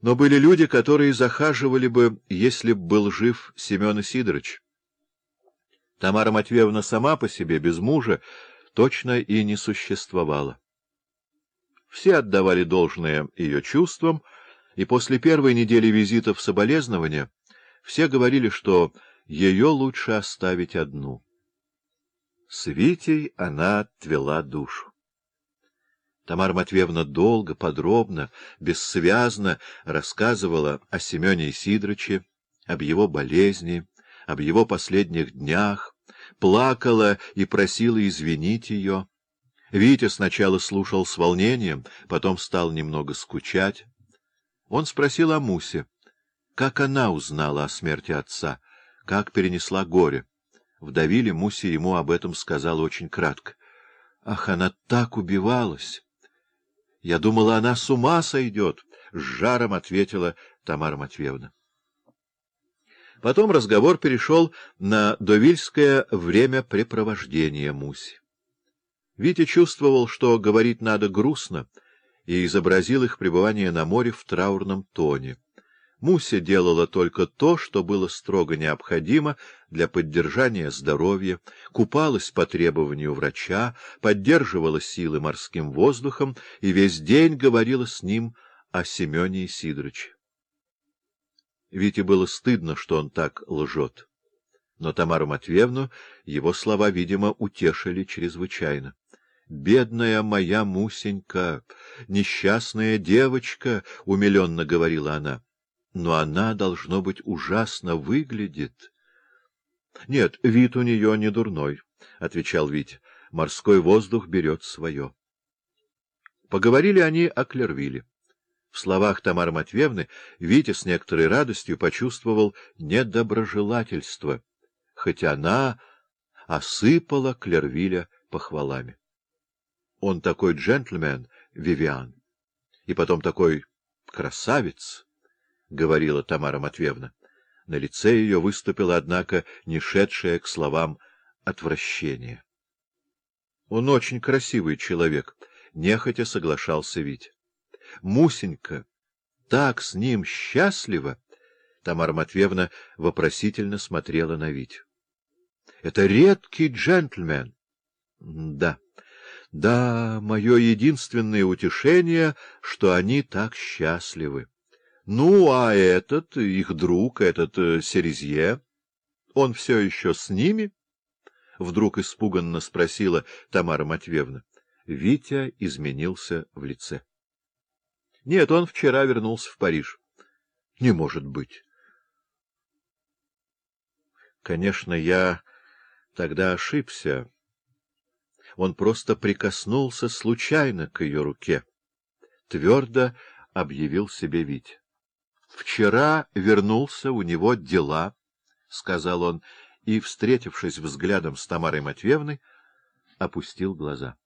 Но были люди, которые захаживали бы, если б был жив Семен Сидорович. Тамара Матвеевна сама по себе, без мужа, точно и не существовала. Все отдавали должное ее чувствам, и после первой недели визитов соболезнования все говорили, что ее лучше оставить одну. С Витей она отвела душу. Тамара Матвеевна долго, подробно, бессвязно рассказывала о Семене Сидорыче, об его болезни, об его последних днях, плакала и просила извинить ее. Витя сначала слушал с волнением, потом стал немного скучать. Он спросил о Мусе, как она узнала о смерти отца, как перенесла горе. Вдовили Мусе ему об этом сказала очень кратко. Ах, она так убивалась! Я думала, она с ума сойдет, — с жаром ответила Тамара Матвеевна. Потом разговор перешел на довильское времяпрепровождение Муси. Витя чувствовал, что говорить надо грустно, и изобразил их пребывание на море в траурном тоне. Муся делала только то, что было строго необходимо для поддержания здоровья, купалась по требованию врача, поддерживала силы морским воздухом и весь день говорила с ним о Семене Сидоровиче. Вите было стыдно, что он так лжет. Но Тамару Матвеевну его слова, видимо, утешили чрезвычайно. «Бедная моя Мусенька, несчастная девочка!» — умиленно говорила она но она, должно быть, ужасно выглядит. — Нет, вид у нее не дурной, — отвечал Вить. — Морской воздух берет свое. Поговорили они о Клервиле. В словах Тамары Матвеевны Витя с некоторой радостью почувствовал недоброжелательство, хоть она осыпала Клервиля похвалами. Он такой джентльмен, Вивиан, и потом такой красавец. — говорила Тамара Матвеевна. На лице ее выступило, однако, не шедшее к словам отвращение. — Он очень красивый человек, — нехотя соглашался Вить. — Мусенька так с ним счастлива! Тамара Матвеевна вопросительно смотрела на Вить. — Это редкий джентльмен. — Да. Да, мое единственное утешение, что они так счастливы. Ну, а этот, их друг, этот э, Серезье, он все еще с ними? — вдруг испуганно спросила Тамара Матвеевна. Витя изменился в лице. — Нет, он вчера вернулся в Париж. — Не может быть. Конечно, я тогда ошибся. Он просто прикоснулся случайно к ее руке. Твердо объявил себе Витя. Вчера вернулся, у него дела, — сказал он, и, встретившись взглядом с Тамарой Матвеевной, опустил глаза.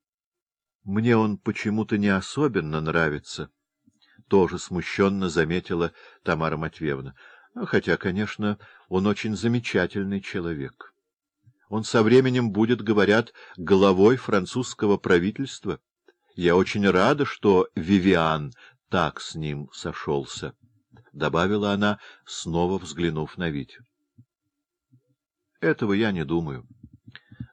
— Мне он почему-то не особенно нравится, — тоже смущенно заметила Тамара Матвеевна, — хотя, конечно, он очень замечательный человек. Он со временем будет, говорят, главой французского правительства. Я очень рада, что Вивиан так с ним сошелся, — добавила она, снова взглянув на Витю. — Этого я не думаю.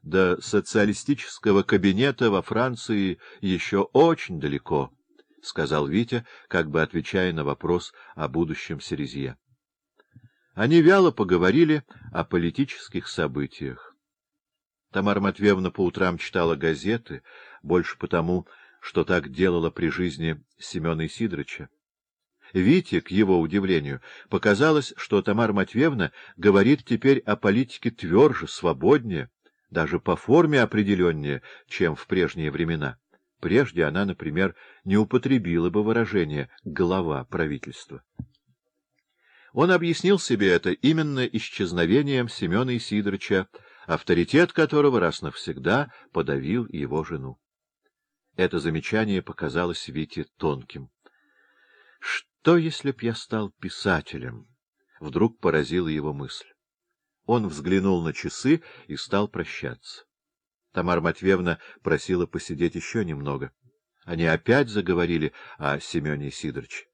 До социалистического кабинета во Франции еще очень далеко, — сказал Витя, как бы отвечая на вопрос о будущем Серезье. Они вяло поговорили о политических событиях. Тамара Матвеевна по утрам читала газеты, больше потому, что так делала при жизни Семена Сидоровича. Вите, к его удивлению, показалось, что Тамара Матвеевна говорит теперь о политике тверже, свободнее, даже по форме определеннее, чем в прежние времена. Прежде она, например, не употребила бы выражение «глава правительства». Он объяснил себе это именно исчезновением Семена Исидоровича, авторитет которого раз навсегда подавил его жену. Это замечание показалось Вите тонким. «Что, если б я стал писателем?» Вдруг поразила его мысль. Он взглянул на часы и стал прощаться. Тамара Матвеевна просила посидеть еще немного. Они опять заговорили о Семене Сидоровиче.